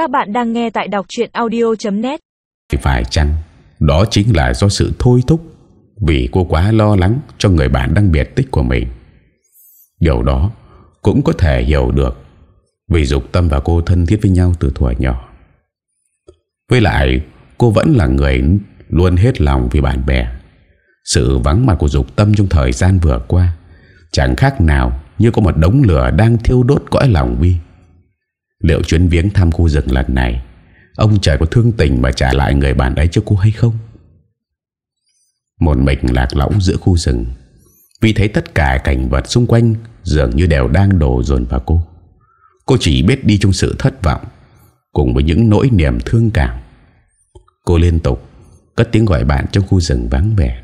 Các bạn đang nghe tại đọc chuyện audio.net Phải chăng Đó chính là do sự thôi thúc Vì cô quá lo lắng cho người bạn đang biệt tích của mình? Điều đó cũng có thể hiểu được Vì Dục Tâm và cô thân thiết với nhau từ thuở nhỏ. Với lại, cô vẫn là người luôn hết lòng vì bạn bè. Sự vắng mặt của Dục Tâm trong thời gian vừa qua Chẳng khác nào như có một đống lửa đang thiêu đốt cõi lòng Vi Liệu chuyến viếng thăm khu rừng lần này. Ông trời có thương tình mà trả lại người bạn ấy cho cô hay không? Một mình lạc lõng giữa khu rừng. Vì thấy tất cả cảnh vật xung quanh Dường như đều đang đổ dồn vào cô. Cô chỉ biết đi trong sự thất vọng, Cùng với những nỗi niềm thương cảm. Cô liên tục Cất tiếng gọi bạn trong khu rừng vắng vẻ.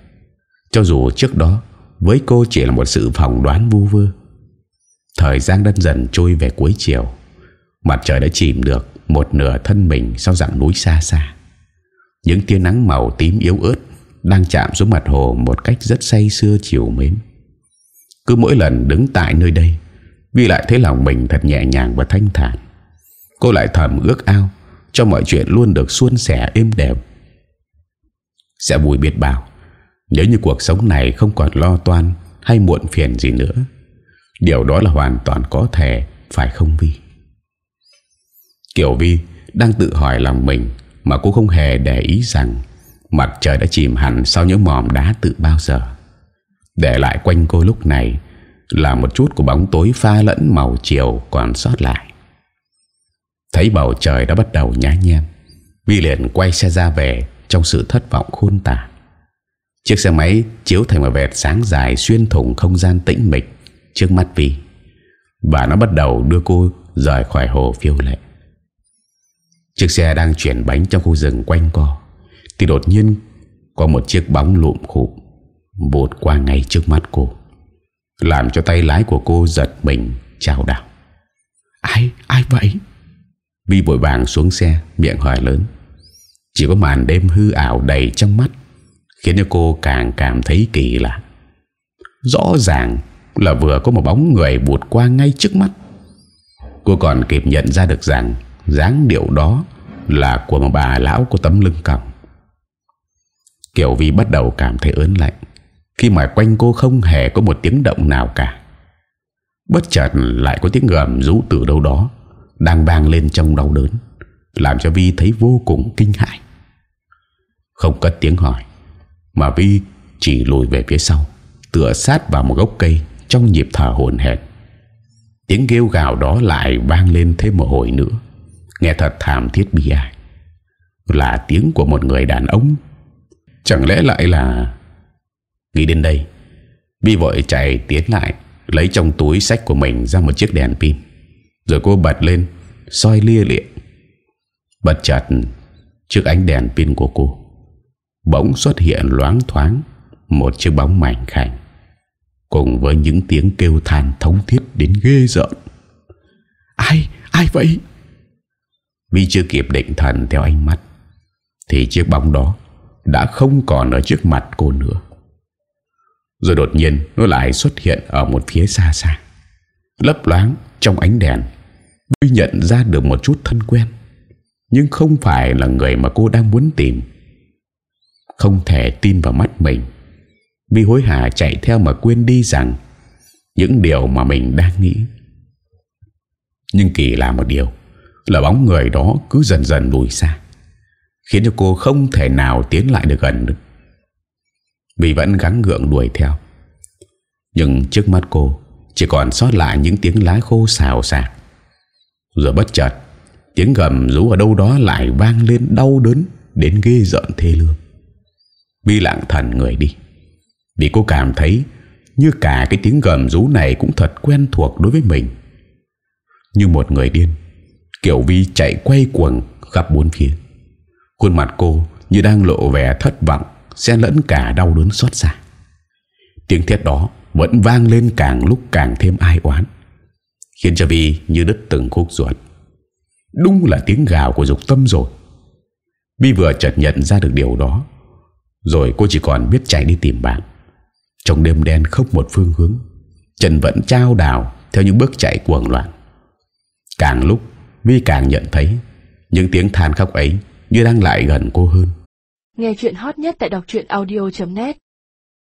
Cho dù trước đó, Với cô chỉ là một sự phỏng đoán vu vơ. Thời gian đâm dần trôi về cuối chiều. Mặt trời đã chìm được Một nửa thân mình sau dặn núi xa xa. Những tia nắng màu tím yếu ớt Đang chạm xuống mặt hồ Một cách rất say sưa chiều mến. Cứ mỗi lần đứng tại nơi đây Vi lại thấy lòng mình thật nhẹ nhàng và thanh thản. Cô lại thầm ước ao Cho mọi chuyện luôn được suôn sẻ êm đẹp. Sẽ vui biết bao, Nếu như cuộc sống này không còn lo toan Hay muộn phiền gì nữa, Điều đó là hoàn toàn có thể, Phải không Vi? Kiều Vi đang tự hỏi lòng mình Mà cô không hề để ý rằng Mặt trời đã chìm hẳn sau những mỏm đá từ bao giờ. Để lại quanh cô lúc này Là một chút của bóng tối pha lẫn màu chiều còn sót lại. Thấy bầu trời đã bắt đầu nhá nhem, Vi liền quay xe ra về Trong sự thất vọng khôn tả. Chiếc xe máy chiếu thành một vệt sáng dài Xuyên thủng không gian tĩnh mịch Trước mắt Vi Và nó bắt đầu đưa cô rời khỏi hồ phiêu lệ. Chiếc xe đang chuyển bánh trong khu rừng quanh co Thì đột nhiên Có một chiếc bóng lụm khụp bột qua ngay trước mắt cô Làm cho tay lái của cô giật mình Chào đảo. Ai, ai vậy? Vi vội vàng xuống xe Miệng hỏi lớn. Chỉ có màn đêm hư ảo đầy trong mắt Khiến cho cô càng cảm thấy kỳ lạ. Rõ ràng Là vừa có một bóng người vụt qua ngay trước mắt. Cô còn kịp nhận ra được rằng dáng điệu đó là của một bà lão có tấm lưng còng. Kiều Vi bắt đầu cảm thấy ớn lạnh khi mà quanh cô không hề có một tiếng động nào cả. Bất chợt lại có tiếng gầm rú từ đâu đó đang vang lên trong đau đớn, làm cho Vi thấy vô cùng kinh hãi. Không cất tiếng hỏi, mà Vi chỉ lùi về phía sau, tựa sát vào một gốc cây trong nhịp thở hồn hển. Tiếng kêu gào đó lại vang lên thêm một hồi nữa Nghe thật thảm thiết bi ai. Là tiếng của một người đàn ông. Chẳng lẽ lại là Nghĩ đến đây Bi vội chạy tiến lại Lấy trong túi sách của mình ra một chiếc đèn pin. Rồi cô bật lên soi lia lịa. Bật chặt Trước ánh đèn pin của cô. Bỗng xuất hiện loáng thoáng Một chiếc bóng mảnh khảnh Cùng với những tiếng kêu than thống thiết đến ghê rợn. Ai, ai vậy? Vì chưa kịp định thần theo ánh mắt, Thì chiếc bóng đó Đã không còn ở trước mặt cô nữa. Rồi đột nhiên Nó lại xuất hiện ở một phía xa xa, Lấp loáng trong ánh đèn Vi nhận ra được một chút thân quen, Nhưng không phải là người mà cô đang muốn tìm. Không thể tin vào mắt mình Vi hối hả chạy theo mà quên đi rằng Những điều mà mình đang nghĩ. Nhưng kỳ là một điều là bóng người đó cứ dần dần lùi xa, Khiến cho cô không thể nào tiến lại được gần được. Vì vẫn gắng gượng đuổi theo. Nhưng trước mắt cô, Chỉ còn sót lại những tiếng lá khô xào xạc. Rồi bất chợt, Tiếng gầm rú ở đâu đó lại vang lên đau đớn Đến ghê giận thê lương. Bi lặng thần người đi. Vì cô cảm thấy Như cả cái tiếng gầm rú này Cũng thật quen thuộc đối với mình. Như một người điên Kiều Vi chạy quay cuồng khắp bốn phía. Khuôn mặt cô như đang lộ vẻ thất vọng, Xen lẫn cả đau đớn xót xa. Tiếng thiết đó vẫn vang lên càng lúc càng thêm ai oán, Khiến cho Vi như đứt từng khúc ruột. Đúng là tiếng gào của dục tâm rồi. Vi vừa chợt nhận ra được điều đó, Rồi cô chỉ còn biết chạy đi tìm bạn. Trong đêm đen không một phương hướng Trần vẫn trao đảo Theo những bước chạy cuồng loạn. Càng lúc Vi càng nhận thấy, Những tiếng than khóc ấy Như đang lại gần cô hơn. Nghe chuyện hot nhất tại đọc truyện audio.net